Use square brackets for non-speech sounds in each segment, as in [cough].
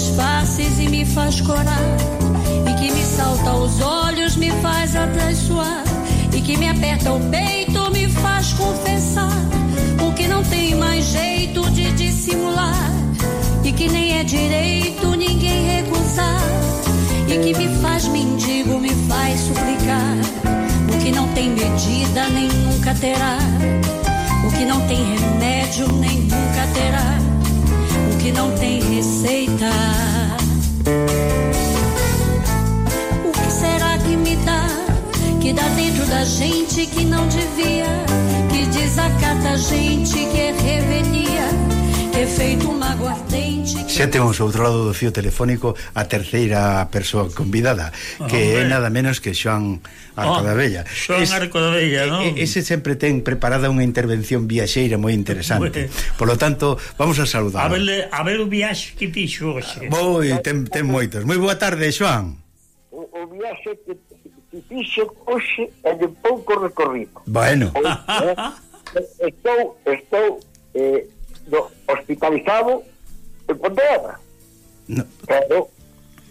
faces e me faz corar. E que me salta aos olhos, me faz atraiçoar. E que me aperta o peito, me faz confessar. O que não tem mais jeito de dissimular. E que nem é direito ninguém recusar e que me faz mendigo, me faz suplicar. O que não tem medida nem nunca terá. O que não tem remédio nem nunca terá. Que não tem receita. O que será que me dá? Que dá dentro da gente que não devia. Que desacata a gente que é ter feito un aguardente. Xa temos outro lado do fío telefónico a terceira persoa convidada, que é nada menos que Xoan Arcodabella. Ah, oh, Xoan Arcodabella, non? Ese sempre ten preparada unha intervención viaxeira moi interesante. Por lo tanto, vamos a saludar. A ver, a ver o viaxe que fixo hoxe. Boi, ten, ten moitos. Moi boa tarde, Xoan. O, o viaxe que, que fixo hoxe é de pouco recorrido. Bueno. Eh, [laughs] estou, estou eh, do hospitalizado en Pontevedra. No. Pero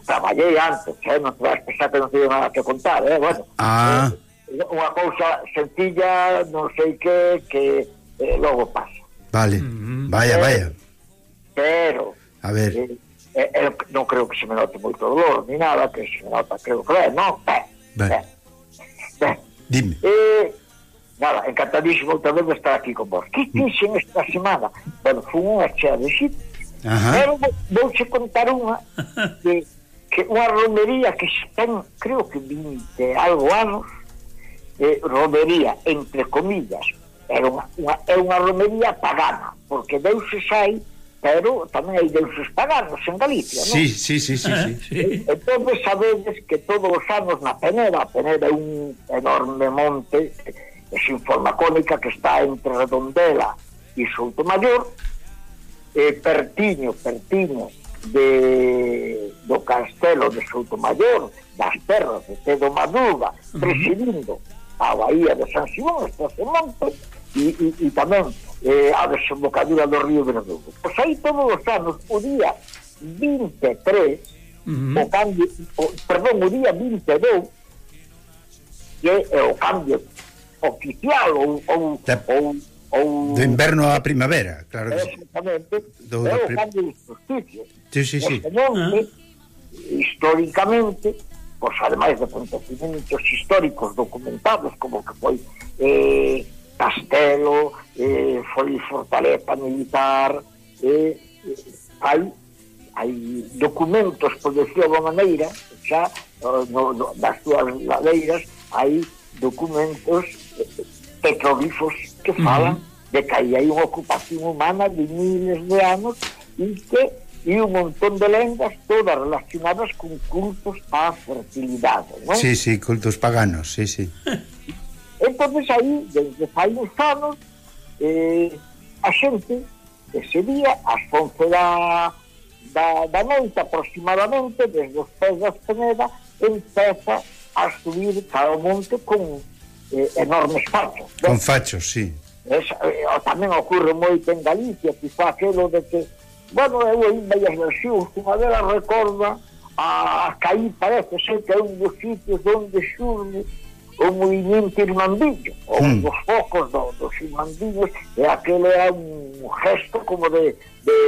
traballei antes, eh? non te vas pensar que non tive nada que contar, eh? bueno. Ah. Eh, unha cousa sencilla, non sei que, que eh, logo pasa. Vale, mm -hmm. vaya, pero, vaya. Pero... A ver... Eh, eh, eh, non creo que se me note moito dolor, ni nada, que se me nota, creo que é, non? Ben. Eh, ben. ben. Eh, Dime. Eh, nada, encantadísimo outra vez de estar aquí con vos. Que mm. fixen esta semana? Bueno, foi unha chea de xit. Pero vou, vou contar unha [laughs] de que unha romería que ten, creo que 20 algo anos, eh, romería, entre comillas, era unha, unha, é unha romería pagana, porque deuses sai pero tamén hai deuses paganos en Galicia, non? Sí, sí, sí, sí, sí. [laughs] sí. Entón, sabedes que todos os anos na Peneda, a Penera é un enorme monte, desinforma cónica que está entre Redondela e Soutomayor eh, pertiño, pertiño de, do castelo de Soutomayor das terras de Tedo Madruga presidindo a Bahía de San Simón este monte e, e, e tamén eh, a desembocadura do río Verdugo pois aí todos os anos o día 23 Uh -huh. o cambio, o, perdón, o día 22 que é o cambio oficial ou ou, ou, ou do inverno á primavera, claro que Exactamente. Do, é o cambio de justicia Sí, sí, sí. Norte, ah. históricamente, pois ademais de acontecimentos históricos documentados como que foi eh, Castelo, eh, foi Fortaleza Militar, e eh, eh hai, hai documentos, por decir de maneira, xa eh, no, no, das súas ladeiras hai documentos petroglifos que falan uhum. de que aí hai unha ocupación humana de miles de anos e que e un montón de lendas todas relacionadas con cultos á fertilidade, non? Sí, sí, cultos paganos, sí, sí. [laughs] entonces aí, desde fai uns anos, eh, a xente que día, as 11 da, da, da noite aproximadamente, desde os pés da Peneda, empeza a subir cada monte con eh, enormes fachos. Con fachos, sí. Es, eh, tamén ocurre moito en Galicia, quizá aquelo de que, bueno, eu aí meias versións, unha delas recorda a, a Caí parece ser que é un dos sitios onde xurne o movimento irmandillo, ou mm. dos focos do, dos irmandillos, e aquele é un gesto como de, de,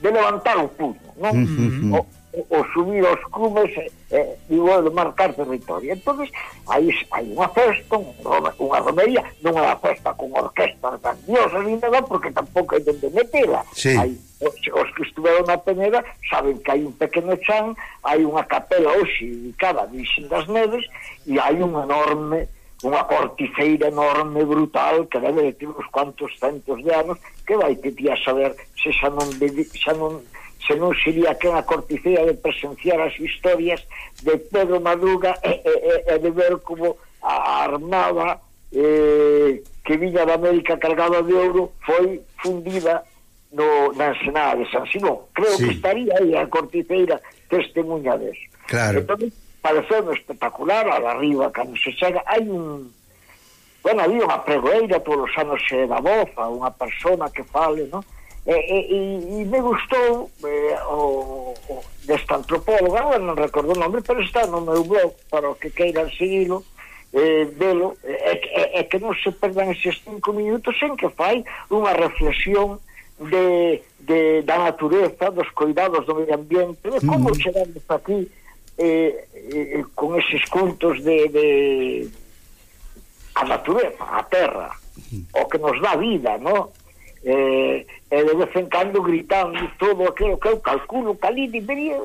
de levantar o puño, non? Mm -hmm. o, o subir aos cumes e, eh, igual de marcar territorio. Entón, aí hai unha festa, unha romería, non é a festa con orquesta grandiosas ni nada, porque tampouco hai donde metela. Sí. Hai, os, os que estuveron na penera saben que hai un pequeno chan, hai unha capela hoxe dedicada a Vixen das Neves e hai un enorme unha corticeira enorme, brutal, que debe de ter uns cuantos centos de anos, que vai que ti a saber se xa non, xa non se non sería que a corticea de presenciar as historias de Pedro Madruga e, e, e de ver como a armada eh, que viña da América cargada de ouro foi fundida no, na ensenada de San Simón. Creo sí. que estaría aí a corticeira testemunha deso. Claro. Entón, pareceu espectacular, a arriba, cando se chega, hai un... Bueno, había unha pregoeira todos os anos se da voz a unha persona que fale, non? e, e, e me gustou eh, o, o desta antropóloga, agora non recordo o nome, pero está no meu blog para o que queiran seguilo, eh, velo, é, é, é que non se perdan eses cinco minutos en que fai unha reflexión de, de, da natureza, dos cuidados do medio ambiente, de como mm. chegamos aquí eh, eh, con eses cultos de, de a natureza, a terra, mm o que nos dá vida, non? eh, e de vez en cando gritando todo aquilo que eu calculo que ali debería,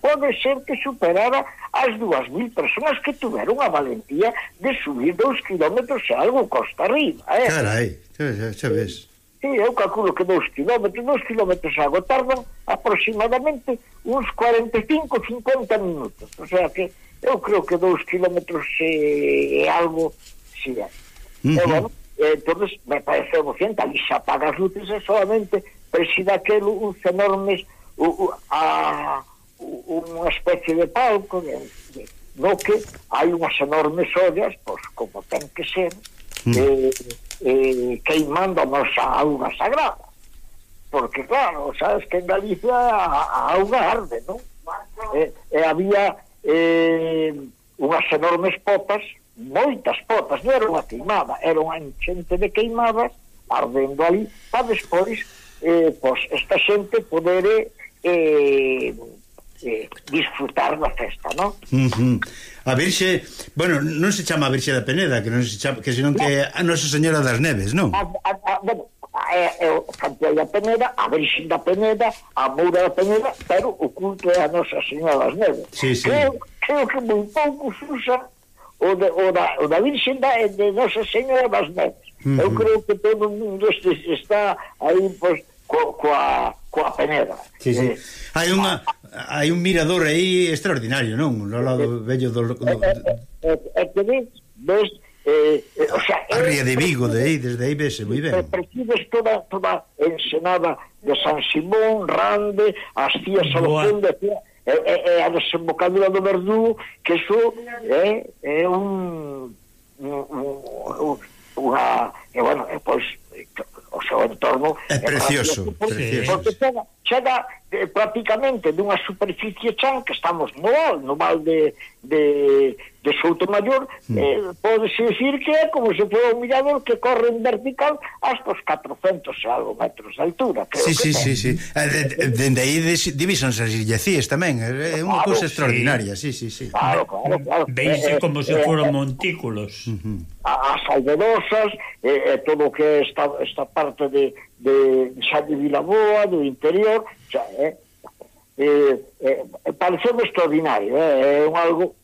pode ser que superara as dúas mil personas que tiveron a valentía de subir dous kilómetros e algo costa arriba eh? carai, xa, xa ves Sí, eu calculo que dous kilómetros, dous kilómetros algo tardan aproximadamente uns 45, 50 minutos. O sea que eu creo que dous kilómetros e eh, algo se si é. Uh -huh. E bueno, Eh, entonces me parece emocionante, ali xa apaga as luces e solamente presida aquelo uns enormes u, u, a, u, unha especie de palco de, de, no que hai unhas enormes ollas pois, como ten que ser mm. eh, eh, queimando a nosa auga sagrada porque claro, sabes que en Galicia a, a auga arde non? e, eh, eh, había eh, unhas enormes popas moitas potas, non era unha queimada, era unha enchente de queimadas ardendo ali, para despois eh, pois esta xente poder eh, eh, disfrutar da festa, non? Uh -huh. A Virxe, bueno, non se chama a Virxe da Peneda, que non se chama, que senón que a Nosa Señora das Neves, non? A, a, a, bueno, é, é o Santiago da Peneda, a Virxe da Peneda, a Moura da Peneda, pero o culto é a Nosa Señora das Neves. Sí, sí. Creo, creo que moi poucos usan o, de, o, da, o da Virxen da, de Nosa Señora das Neves. Uh -huh. Eu creo que todo o mundo está aí pois, co, coa, coa peneda. Sí, sí. Eh, hai unha hai un mirador aí extraordinario, non? No lado eh, bello do... do... Eh, eh, eh, eh que ves, ves Eh, eh, o sea, a Ría eh, de Vigo, de aí, desde aí vese moi ben. Percibes toda, toda ensenada de San Simón, Rande, as Cías Salofón, de Cías é, é, é a desembocadura do Verdú que iso é, é un, un, un unha, e bueno, e pois o seu entorno é precioso, é precioso. porque chega, chega eh, prácticamente dunha superficie chan que estamos no val, no val de, de, de Souto Mayor, mm. eh, podese dicir que é como se fora un mirador que corre en vertical hasta os 400 e algo metros de altura. Creo sí, que sí, sí, sí. Eh, dende aí divisan as illecías tamén, eh, é unha claro, cousa extraordinaria, sí, sí, sí. Claro, claro, claro. Veise eh, eh, como se eh, foron eh, montículos. Uh -huh. As albedosas, eh, todo o que esta, esta parte de de xa de Vilaboa, do interior, xa, eh, eh, eh, pareceu extraordinario, eh, é un algo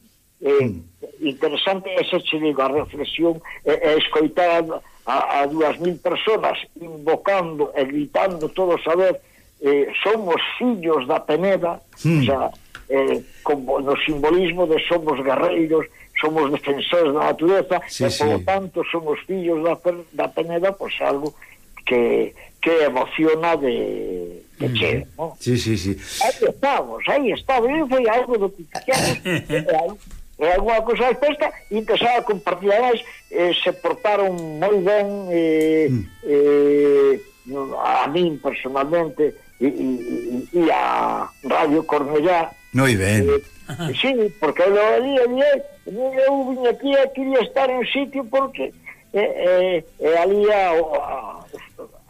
eh, mm. interesante, ese che digo, a reflexión, eh, eh, escoitar a, a dúas mil personas invocando e gritando todos a ver, eh, somos fillos da Peneda, mm. xa, eh, con, no simbolismo de somos guerreiros, somos defensores da natureza, sí, e, por sí. tanto, somos fillos da, da Peneda, pois pues, algo que, que emociona de, de mm. che, ¿no? Sí, sí, sí. Aí estamos, aí estamos, e foi algo do que quixemos, e alguna cosa exposta, interesaba compartir, además, eh, se portaron moi ben, eh, mm. eh, a min personalmente, e, e, e a Radio Cornellá. Moi ben. Eh, sí, porque eu ali, ali, eu vim aquí e quería estar en un sitio porque eh, eh, eh ali a, a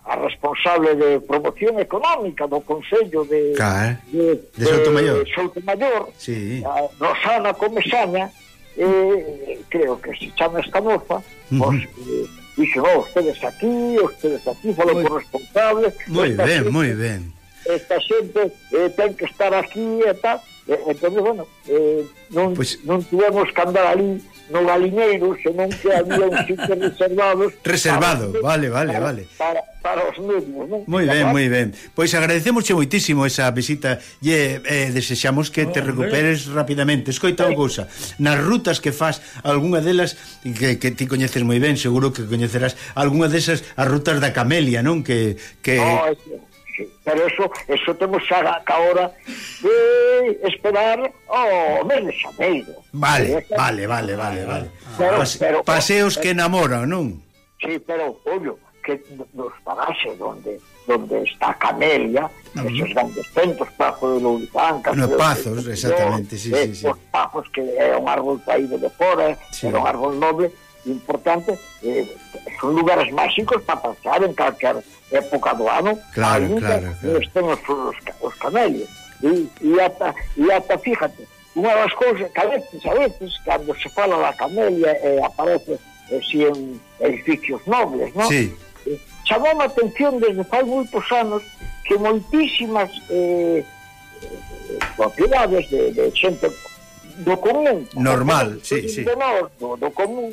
a responsable de promoción económica do Consello de, Cá, eh? de, de, de Soutomayor, Soutomayor sí. a Rosana Comesaña, eh, creo que se chama esta moza, uh -huh. pues, eh, dixo, no, ustedes aquí, ustedes aquí, falou muy, con responsables. Moi ben, moi ben. Esta xente eh, ten que estar aquí e tal, E, entón, bueno, eh, non, pues... non tivemos que andar ali no galiñeiro, senón que había un sitio [laughs] reservados. Reservado, para, vale, vale, para, vale. Para, para os mesmos, non? Moi ben, moi ben. Pois agradecemosche moitísimo esa visita e eh, desexamos que te recuperes rapidamente. Escoita unha cousa, nas rutas que faz, algunha delas que, que ti coñeces moi ben, seguro que coñecerás algunha desas as rutas da Camelia, non? Que que oh, sí. Pero eso, eso temos xa a hora de esperar o mes de xaneiro. Vale, vale, vale, vale, vale. Pero, Pas, pero, paseos pero, que enamoran, non? Sí, pero, ollo, que nos pagase donde donde está Camelia, uh -huh. esos grandes centros, Pajo de Louricán, Los Pazos, exactamente, sí, eh, sí, sí. Os Pazos, que é un árbol caído de fora, sí. era un árbol noble, importante, eh, son lugares máxicos para pasar en calquer época do ano. Claro, Aí claro, claro. estén os, os, os camellos. E, e, ata, e ata, fíjate, unha das cousas que a veces, a veces, cando se fala da camelia, eh, aparece eh, si en edificios nobles, non? Sí. Eh, chamou a atención desde fai moitos anos que moitísimas eh, propiedades de, de xente do común. Normal, sí, sí. Do, do común,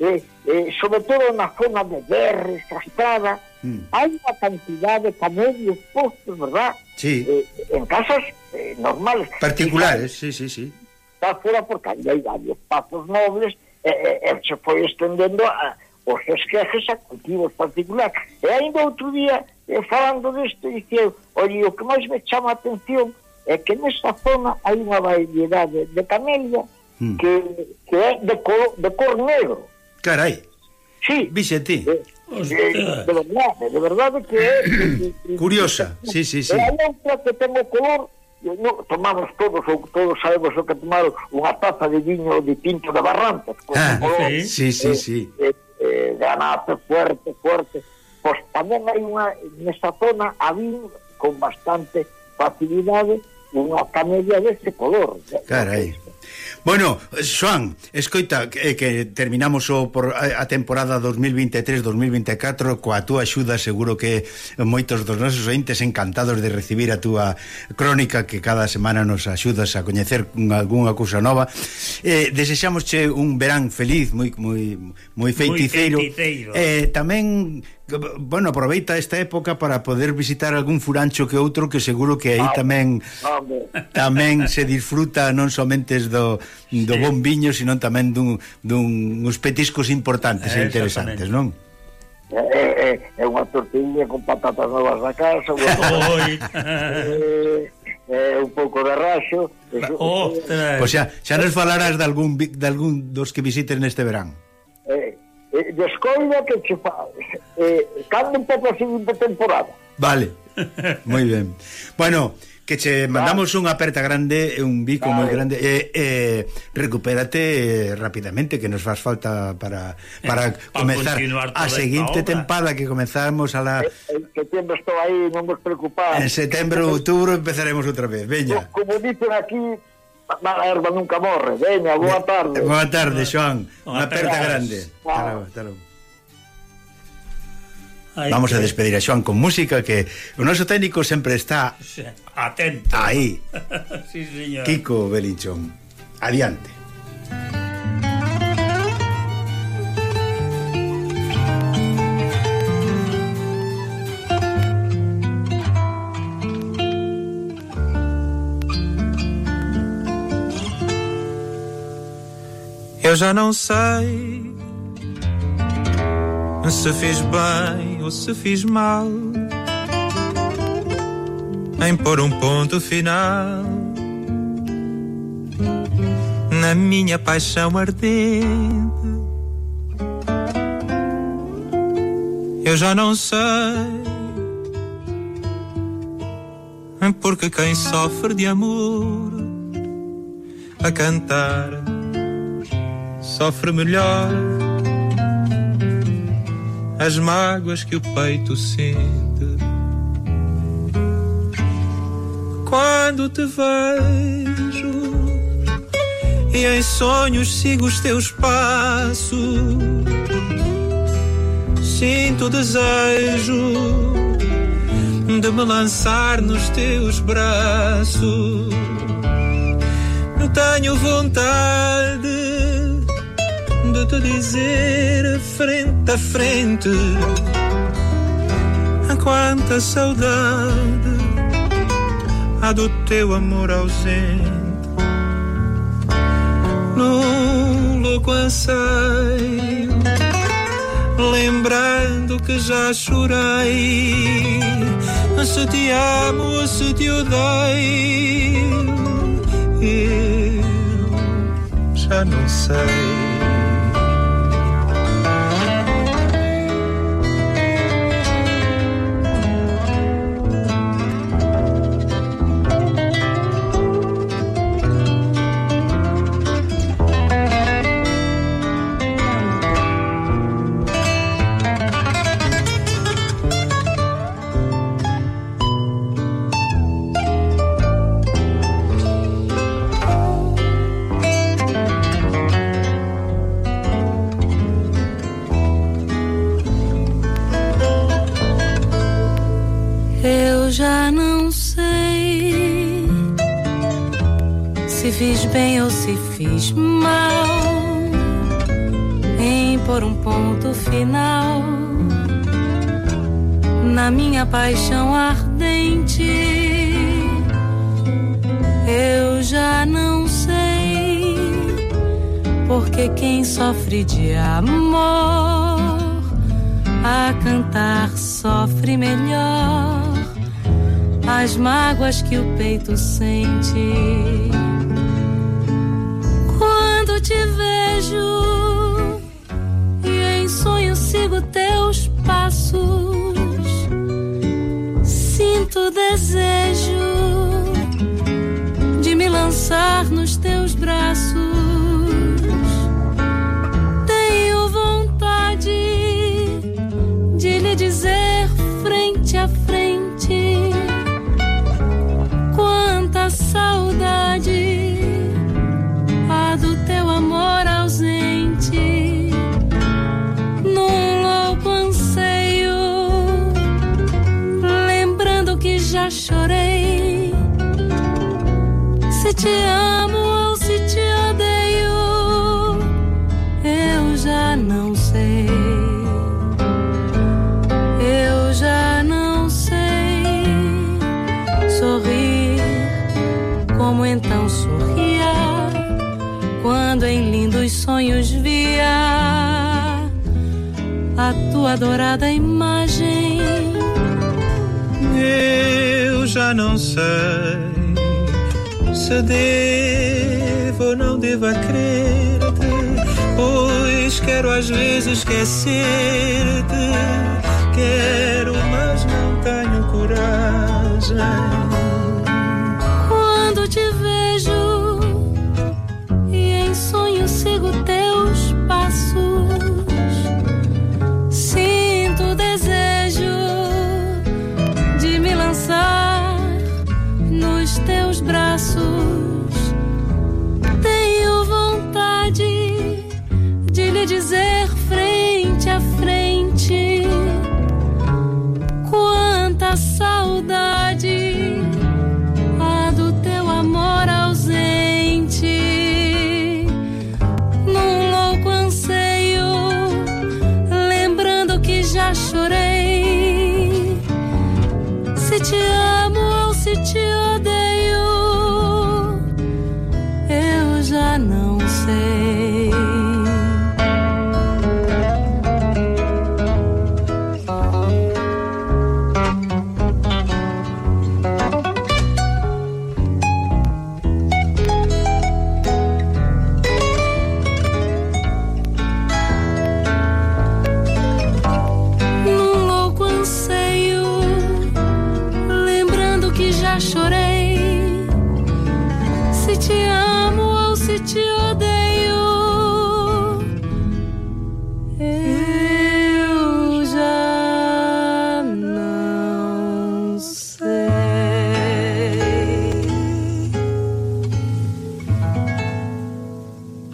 eh, eh, sobre todo na zona de BR, Estrastada, mm. hai unha cantidade de camelios postos, verdad? Sí. Eh, en casas eh, normales. Particulares, sí, sí, sí. Está fora porque hai varios pazos nobles, e eh, eh, se foi estendendo a, os esquejes a cultivos particulares. E ainda outro día, eh, falando disto, diceu, oi, o que máis me chama a atención é que nesta zona hai unha variedade de camelia mm. que, que é de cor, de cor negro. Carai. Sí. Vicente. Eh eh, eh, eh, de verdade, de verdade que é... Curiosa, sí, sí, sí. É a outra que ten o color no, tomamos todos ou todos sabemos o que tomaron unha taza de viño de tinto de Barrantes con ah, color, sí, sí, eh, sí. Eh, eh, granate fuerte, fuerte pois tamén hai unha nesta zona había con bastante facilidade unha camella deste color carai Bueno, Xoan, escoita que, que terminamos o por a temporada 2023-2024 coa túa axuda seguro que moitos dos nosos ointes encantados de recibir a túa crónica que cada semana nos axudas a coñecer algunha cousa nova. Eh, desexamosche un verán feliz, moi moi moi feiticeiro. Feiticeiro. Eh, tamén bueno, aproveita esta época para poder visitar algún furancho que outro que seguro que aí tamén tamén se disfruta non somente do, do sí. bon viño, sino tamén dun, dun uns petiscos importantes eh, e interesantes, non? É, é, é unha tortilla con patatas novas da casa, [laughs] Oi. [laughs] eh, eh, un pouco de raxo. Oh, pois xa, xa nos falarás de algún, de algún dos que visites neste verán. Eh, eh, descoida que che fa... Eh, cando un pouco así de temporada. Vale, [laughs] moi ben. Bueno, que che mandamos unha aperta grande e un bico vale. moi grande e, e recupérate rapidamente que nos faz falta para para [laughs] pa comezar a seguinte tempada que comezamos a la En setembro estou aí, non vos preocupáis. En setembro, outubro empezaremos outra vez. Veña. Como dicen aquí, mala erva nunca morre. Veña, boa tarde. Boa tarde, Joan. Unha aperta grande. Hasta logo, hasta logo. Aí, Vamos que... a despedir a Xoan con música que o noso técnico sempre está atento. Aí. [laughs] sí, señor. Kiko Belinchón. Adiante. Eu já não sei se fiz bem se fiz mal. Em pôr um ponto final. Na minha paixão ardente. Eu já não sei porque quem sofre de amor a cantar sofre melhor as mágoas que o peito sente. Quando te vejo e em sonhos sigo os teus passos, sinto o desejo de me lançar nos teus braços. Tenho vontade de te dizer frente a frente quanta saudade há do teu amor ausente. Num louco anseio, lembrando que já chorei se te amo se te odeio. Eu já não sei. Se fiz bem ou se fiz mal em pôr um ponto final na minha paixão ardente. Eu já não sei porque quem sofre de amor a cantar sofre melhor as mágoas que o peito sente. Já chorei se te amo ou se te odeio eu já não sei eu já não sei sorrir como então sorria quando em lindos sonhos via a tua adorada imagem. Eu já não sei se devo ou não devo crer-te, pois quero às vezes esquecer-te. Quero, mas não tenho coragem. Dizer frente a frente. Quanta saudade